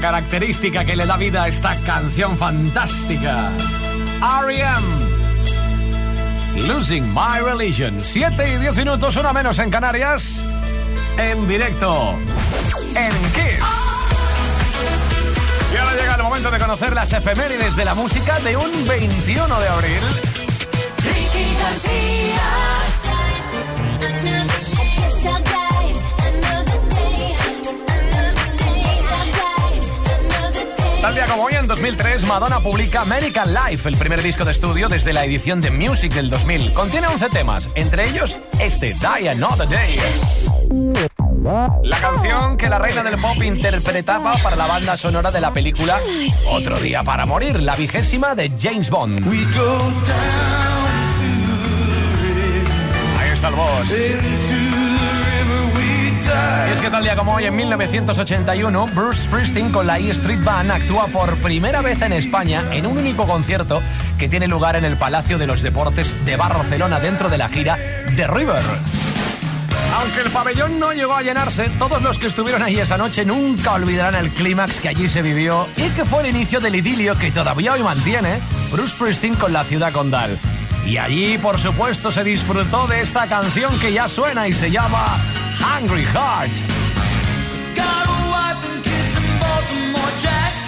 Característica que le da vida a esta canción fantástica. R.E.M. Losing My Religion. 7 y 10 minutos, una menos en Canarias. En directo. En Kiss. Y ahora llega el momento de conocer las efemérides de la música de un 21 de abril. Como hoy, en 2003, Madonna publica American Life, el primer disco de estudio desde la edición de Music del 2000. Contiene 11 temas, entre ellos este, Die Another Day. La canción que la reina del pop interpretaba para la banda sonora de la película Otro día para morir, la vigésima de James Bond. Ahí está el boss. Y es que tal día como hoy, en 1981, Bruce Springsteen con la E Street Band actúa por primera vez en España en un único concierto que tiene lugar en el Palacio de los Deportes de Barcelona dentro de la gira The River. Aunque el pabellón no llegó a llenarse, todos los que estuvieron ahí esa noche nunca olvidarán el clímax que allí se vivió y que fue el inicio del idilio que todavía hoy mantiene Bruce Springsteen con la ciudad condal. Y allí, por supuesto, se disfrutó de esta canción que ya suena y se llama Hungry Heart. Got a wife and kids in Baltimore, Jack.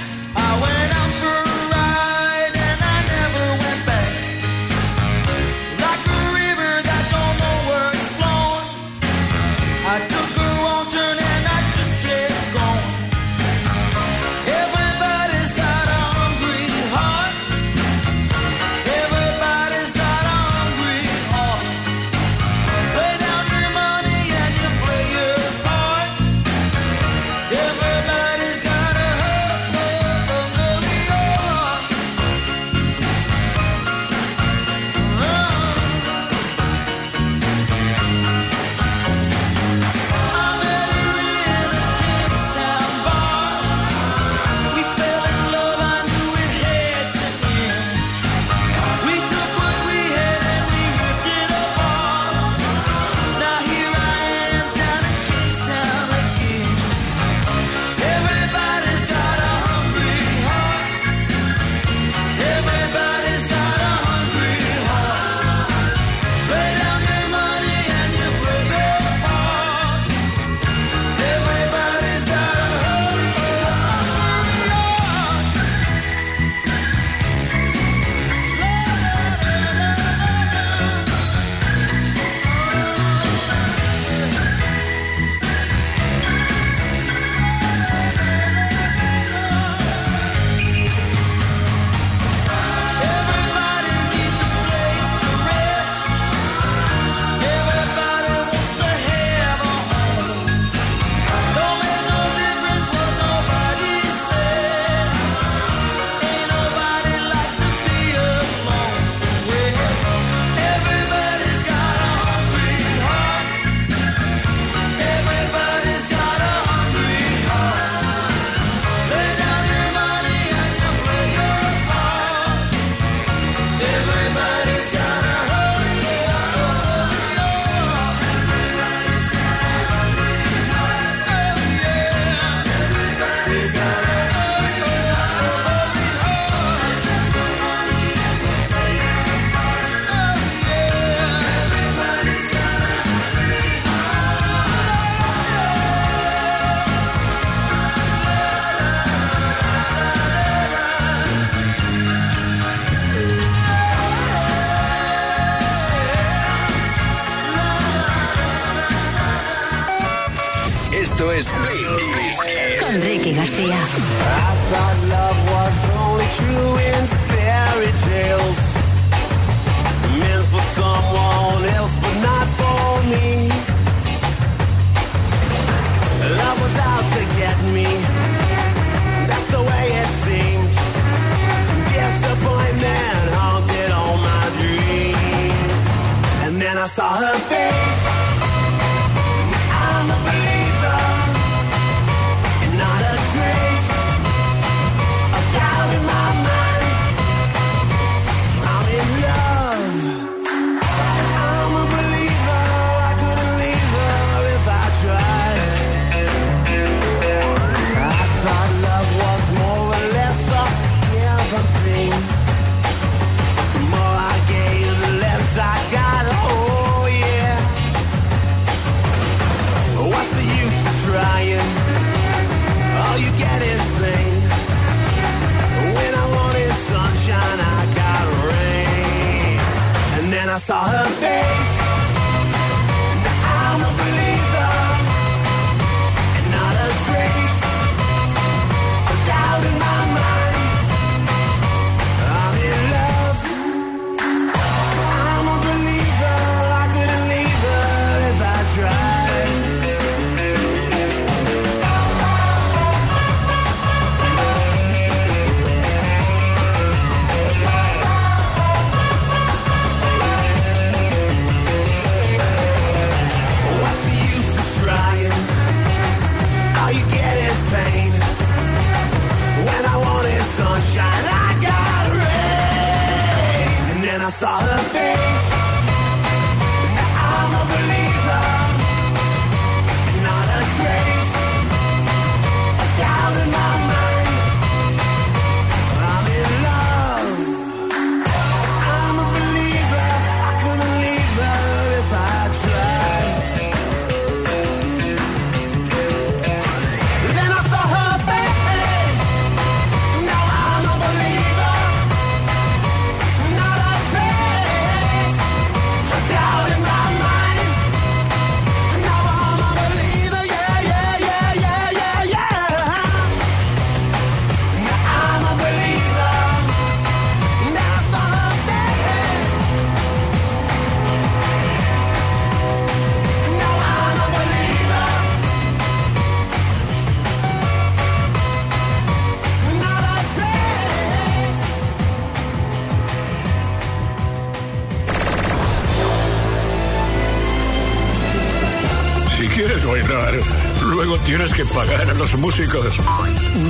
Tienes que pagar a los músicos.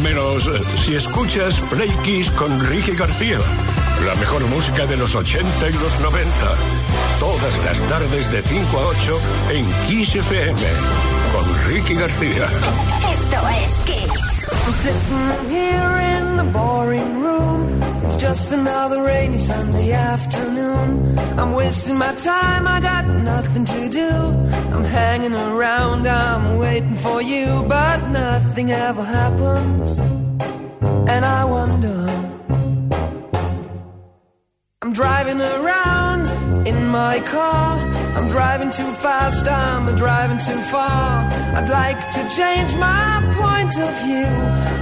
Menos eh, si escuchas Play Kiss con Ricky García. La mejor música de los 80 y los 90. Todas las tardes de 5 a 8 en Kiss FM. Con Ricky García. Esto es Kiss. The boring room. It's just another rainy Sunday afternoon. I'm wasting my time, I got nothing to do. I'm hanging around, I'm waiting for you, but nothing ever happens. And I wonder. I'm driving around in my car. I'm driving too fast, I'm driving too far. I'd like to change my point of view.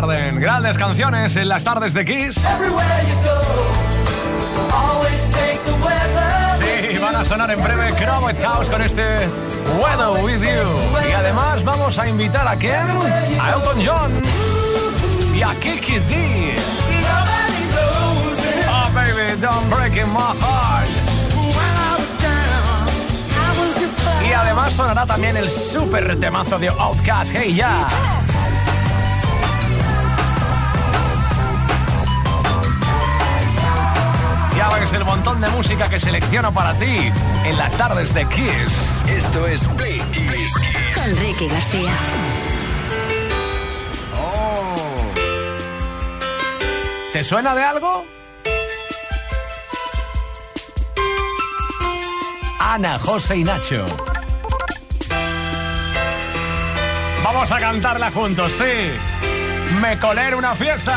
Garden. Grandes canciones en las tardes de Kiss. Sí, van a sonar en breve Crowded House con este Weather With You. Y además vamos a invitar a quién? A Elton John y a Kiki D. Oh baby, don't break in my heart. Y además sonará también el super temazo de Outcast, Hey Ya. Ya ves el montón de música que selecciono para ti en las tardes de Kiss. Esto es Play Kiss. Con Ricky García. ¿Te suena de algo? Ana, José y Nacho. Vamos a cantarla juntos, sí. Me colé en una fiesta.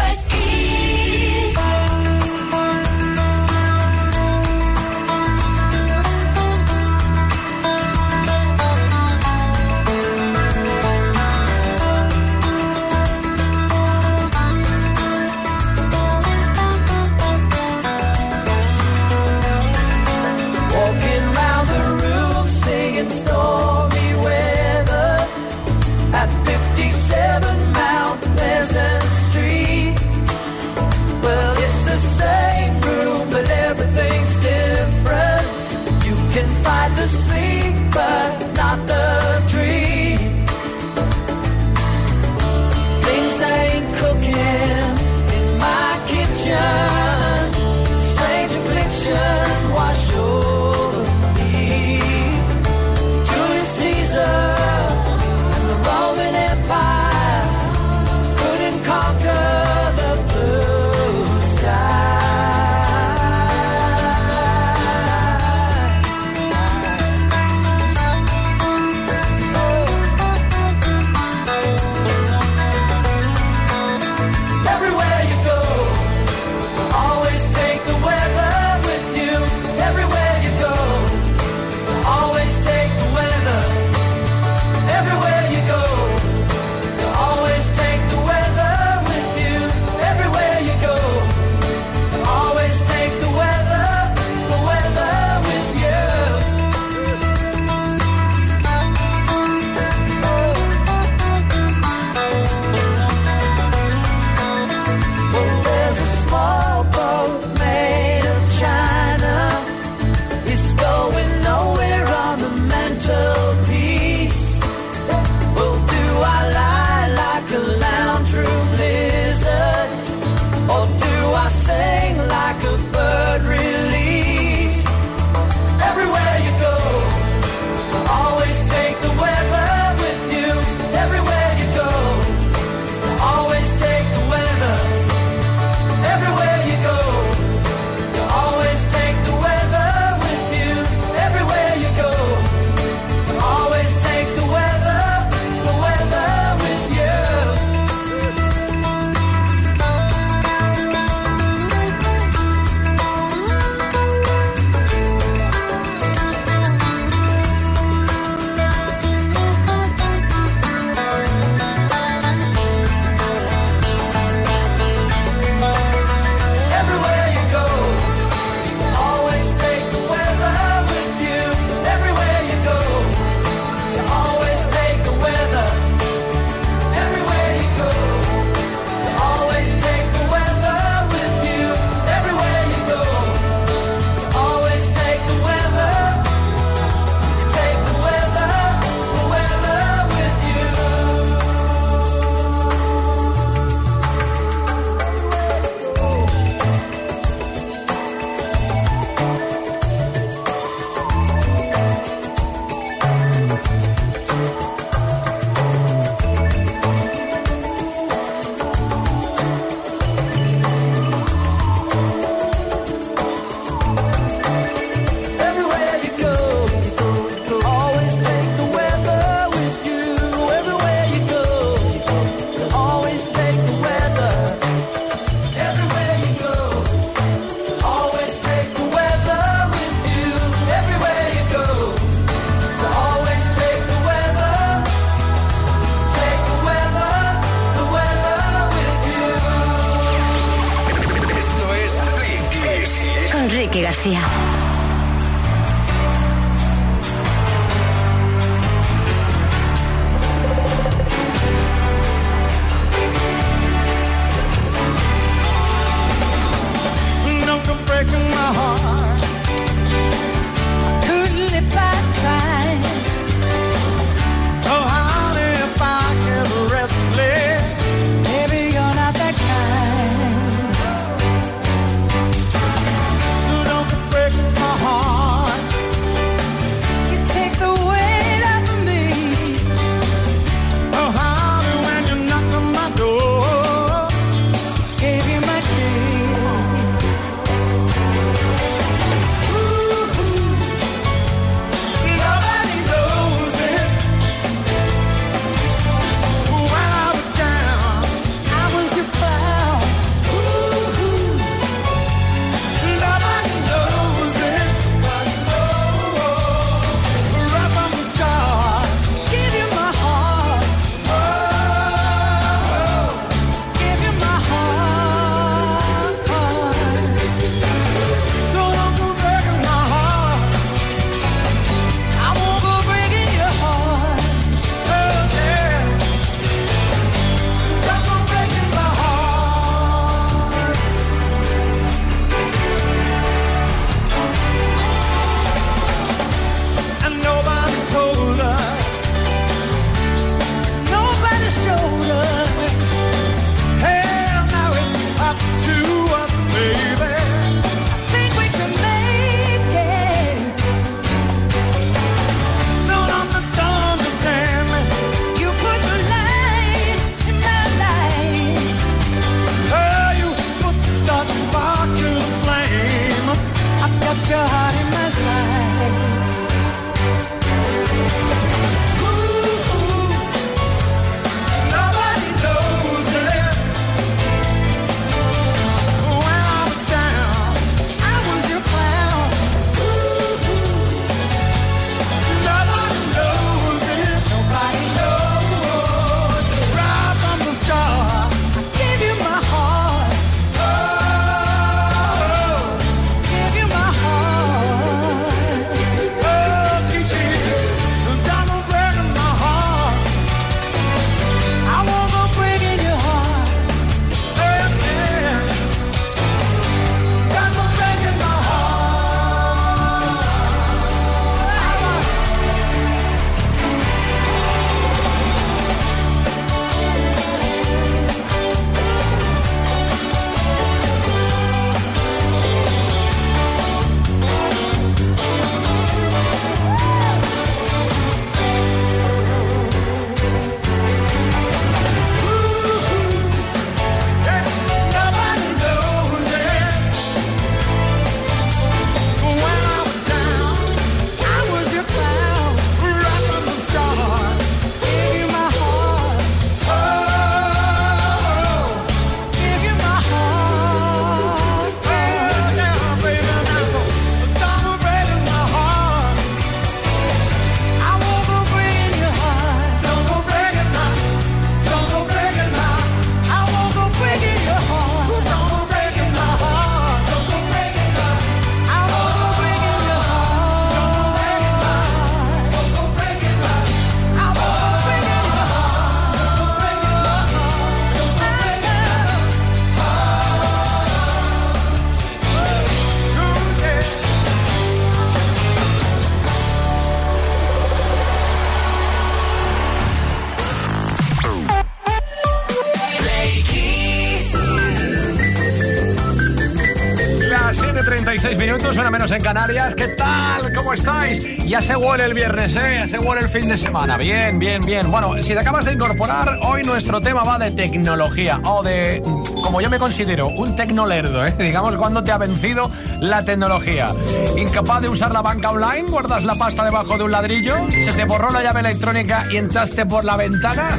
Menos en Canarias. ¿Qué tal? ¿Cómo estáis? Ya se huele el viernes, ¿eh? Ya se huele el fin de semana. Bien, bien, bien. Bueno, si te acabas de incorporar, hoy nuestro tema va de tecnología o de, como yo me considero, un tecnolerdo, ¿eh? Digamos, cuando te ha vencido la tecnología. Incapaz de usar la banca online, guardas la pasta debajo de un ladrillo, se te borró la llave electrónica y entraste por la ventana.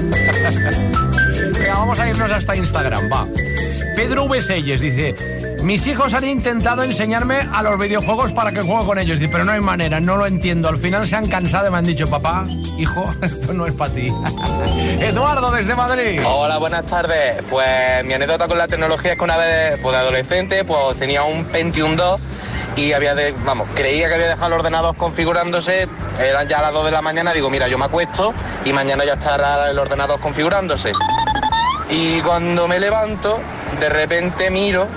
Venga, vamos a irnos hasta Instagram, va. Pedro V. dice, mis hijos han intentado enseñarme a los videojuegos para que juegue con ellos, pero no hay manera, no lo entiendo. Al final se han cansado y me han dicho, papá, hijo, esto no es para ti. Eduardo, desde Madrid. Hola, buenas tardes. Pues mi anécdota con la tecnología es que una vez, pues de adolescente, pues tenía un Pentium 2 y había de, vamos, creía que había dejado el ordenador configurándose, eran ya las 2 de la mañana, digo, mira, yo me acuesto y mañana ya estará el ordenador configurándose. Y cuando me levanto, de repente miro,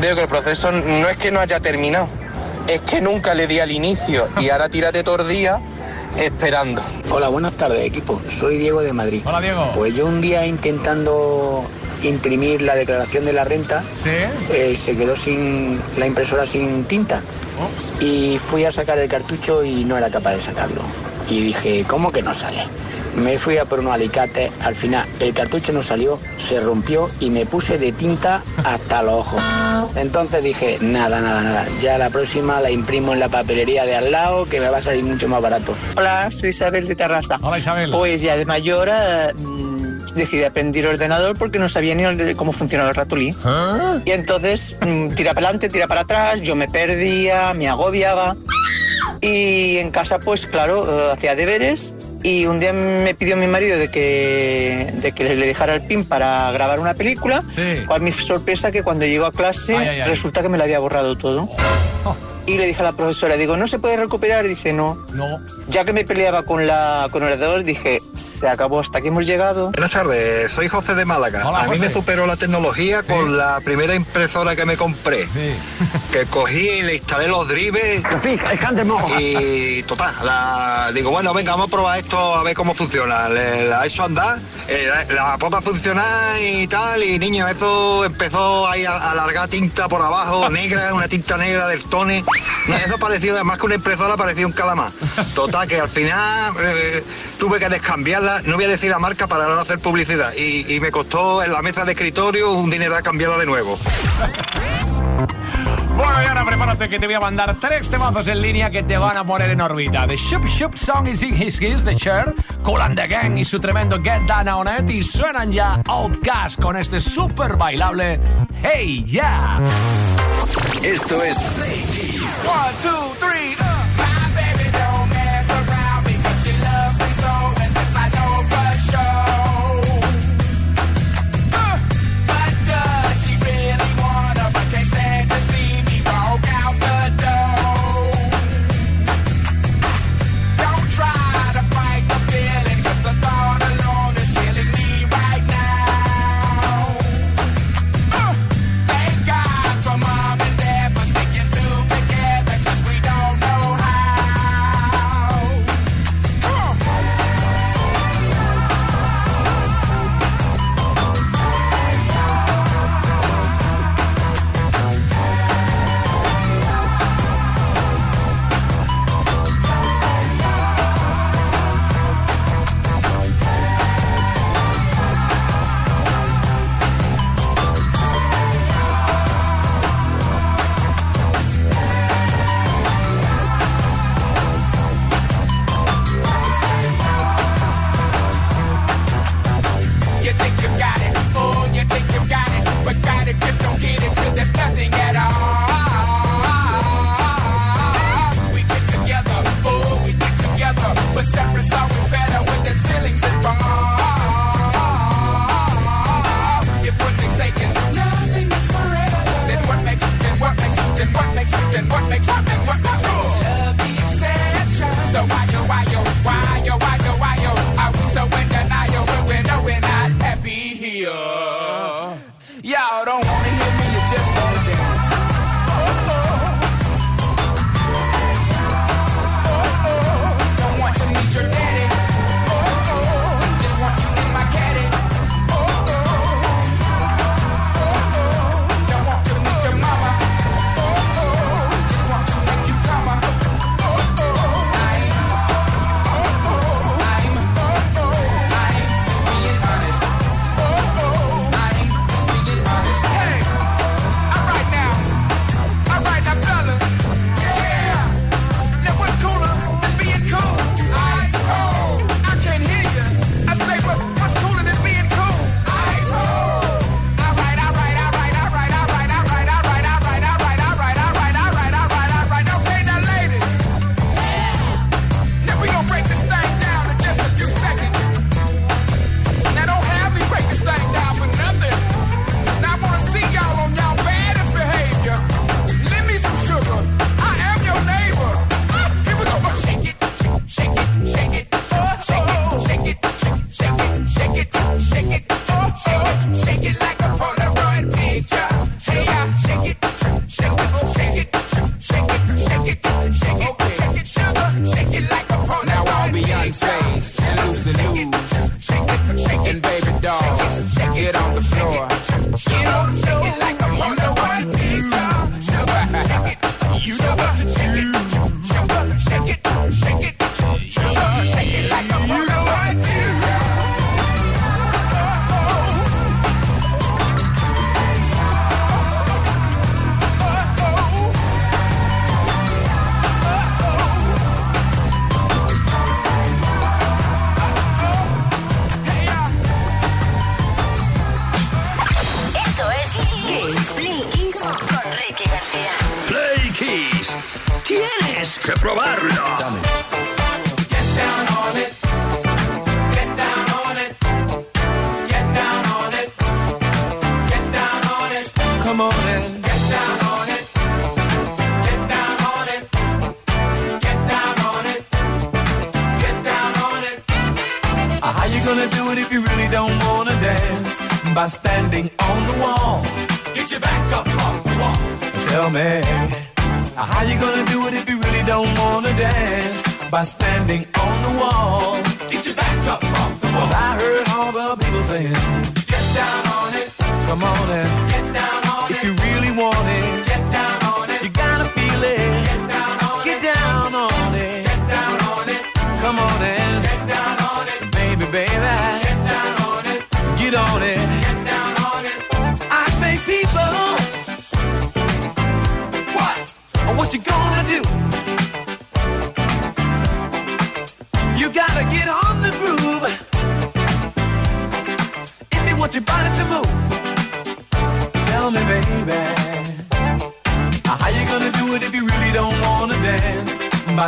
veo que el proceso no es que no haya terminado, es que nunca le di al inicio y ahora tírate todo el día esperando. Hola, buenas tardes equipo, soy Diego de Madrid. Hola Diego. Pues yo un día intentando imprimir la declaración de la renta, eh, se quedó sin la impresora sin tinta y fui a sacar el cartucho y no era capaz de sacarlo. Y dije, ¿cómo que no sale? Me fui a por un alicate, al final el cartucho no salió, se rompió y me puse de tinta hasta los ojos. Entonces dije, nada, nada, nada, ya la próxima la imprimo en la papelería de al lado que me va a salir mucho más barato. Hola, soy Isabel de Terrassa. Hola Isabel. Pues ya de mayor eh, decidí aprender ordenador porque no sabía ni cómo funcionaba el ratolí. Y entonces, mm, tira para adelante, tira para atrás, yo me perdía, me agobiaba. Y en casa, pues claro, eh, hacía deberes y un día me pidió mi marido de que, de que le dejara el pin para grabar una película. Sí. Cuál mi sorpresa que cuando llegó a clase Ay, ay, ay. resulta que me lo había borrado todo. Oh. Y le dije a la profesora, digo, ¿no se puede recuperar? Dice, no. No. Ya que me peleaba con, la, con el ordenador, dije, se acabó, hasta aquí hemos llegado. Buenas tardes, soy José de Málaga. Hola, a mí José. me superó la tecnología con la primera impresora que me compré. Sí. Que cogí y le instalé los drives. Y total, la- digo, bueno, venga, vamos a probar esto a ver cómo funciona. Le, la hecho andar, eh, la, la pongo a funcionar y tal, y niño, eso empezó ahí a, a alargar tinta por abajo, negra, una tinta negra del tone. Eso parecía, más que una impresora, parecía un calamar. Total, que al final eh, tuve que descambiarla, no voy a decir la marca para no hacer publicidad, y, y me costó en la mesa de escritorio un dinero a cambiarla de nuevo. Bueno, y ahora prepárate que te voy a mandar tres temazos en línea que te van a poner en órbita. The Shup Shup Song is in his kiss, The Cher, Cool and the Gang y su tremendo Get Down on It. Y suenan ya Outcast con este súper bailable Hey Ya. Esto es Play Kiss. One, two, three,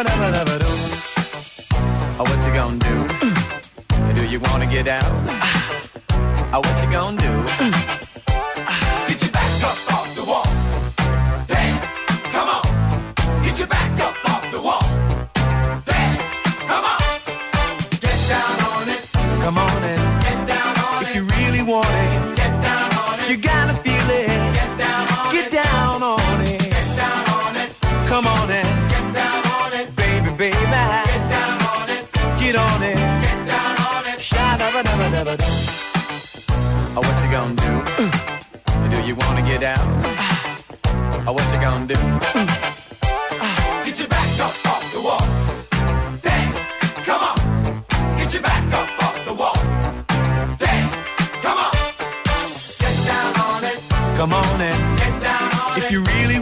Oh, what you gonna do? do you wanna get down? Oh, what you gonna do?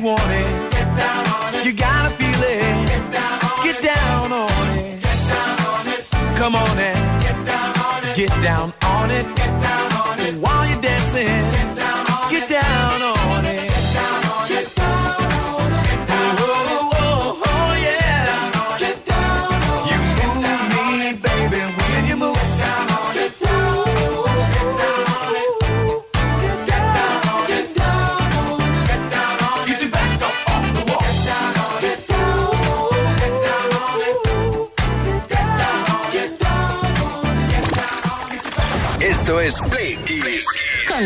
want it. Get down on it. You gotta feel it. Get down on, it. it. Get down on it. Come on and get down on it. Get down on it. Get down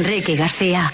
Enrique García.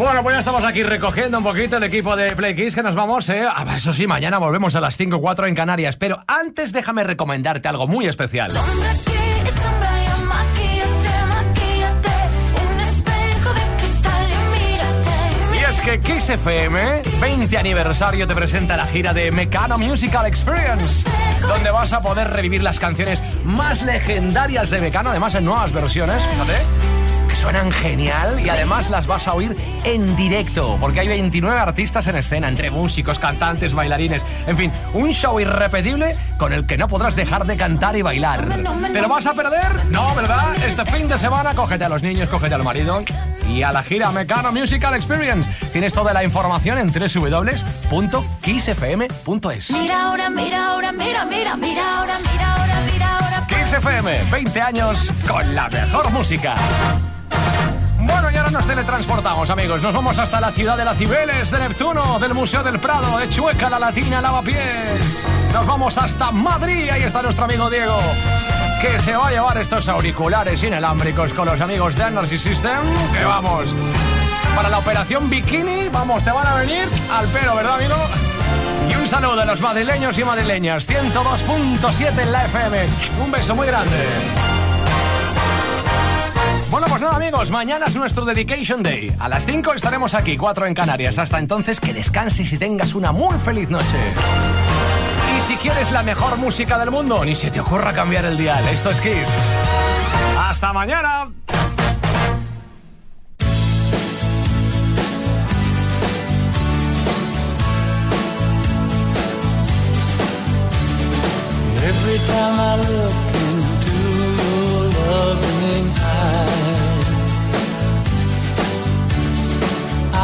Bueno, pues ya estamos aquí recogiendo un poquito el equipo de Play Kiss que nos vamos, ¿eh? Ah, eso sí, mañana volvemos a las 5.4 en Canarias. Pero antes déjame recomendarte algo muy especial. Y es que Kiss FM 20 aniversario te presenta la gira de Mecano Musical Experience, donde vas a poder revivir las canciones más legendarias de Mecano, además en nuevas versiones, fíjate suenan genial y además las vas a oír en directo, porque hay 29 artistas en escena, entre músicos, cantantes, bailarines, en fin, un show irrepetible con el que no podrás dejar de cantar y bailar. ¿Te lo vas a perder? No, ¿verdad? Este fin de semana cógete a los niños, cógete al marido y a la gira Mecano Musical Experience. Tienes toda la información en www.kissfm.es. Mira ahora, mira ahora, mira, mira, mira ahora, mira ahora, mira ahora. Kiss FM, 20 años con la mejor música. Nos teletransportamos, amigos. Nos vamos hasta la ciudad de la Cibeles, de Neptuno, del Museo del Prado, de Chueca, la Latina, Lavapiés. Nos vamos hasta Madrid. Ahí está nuestro amigo Diego, que se va a llevar estos auriculares inalámbricos con los amigos de Energy System. Que vamos. Para la operación Bikini, vamos, te van a venir al pelo, ¿verdad, amigo? Y un saludo a los madrileños y madrileñas. 102.7 en la FM. Un beso muy grande. Bueno, pues nada, amigos, mañana es nuestro Dedication Day. A las 5 estaremos aquí, 4 en Canarias. Hasta entonces, que descanses y tengas una muy feliz noche. Y si quieres la mejor música del mundo, ni se te ocurra cambiar el dial. Esto es Kiss. ¡Hasta mañana!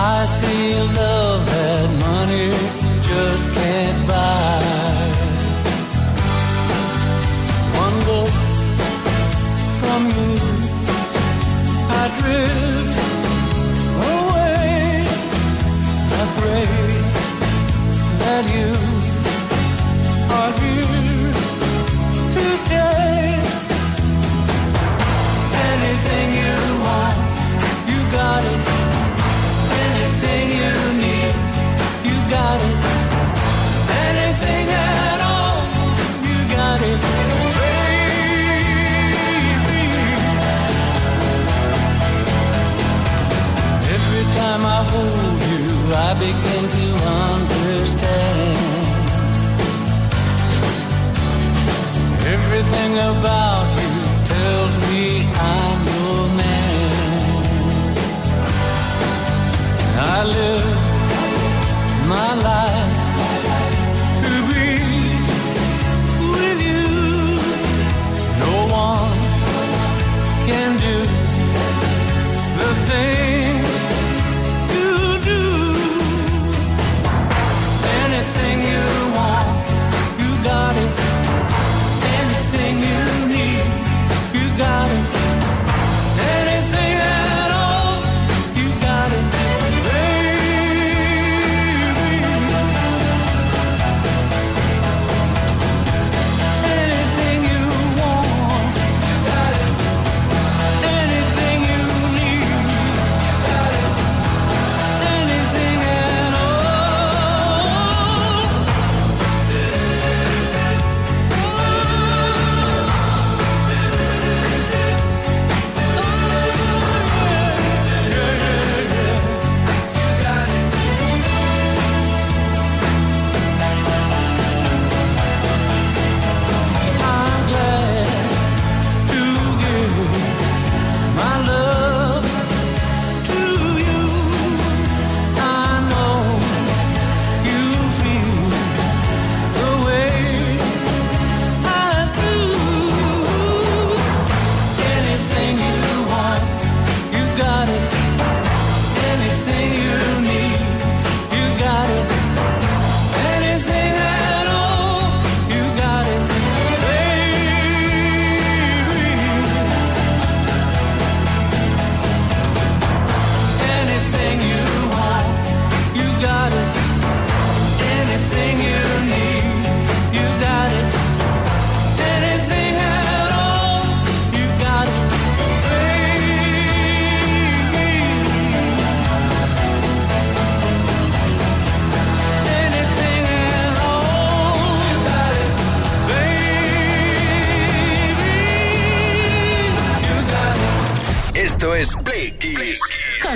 I see love that money just can't buy. About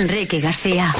Ricky García.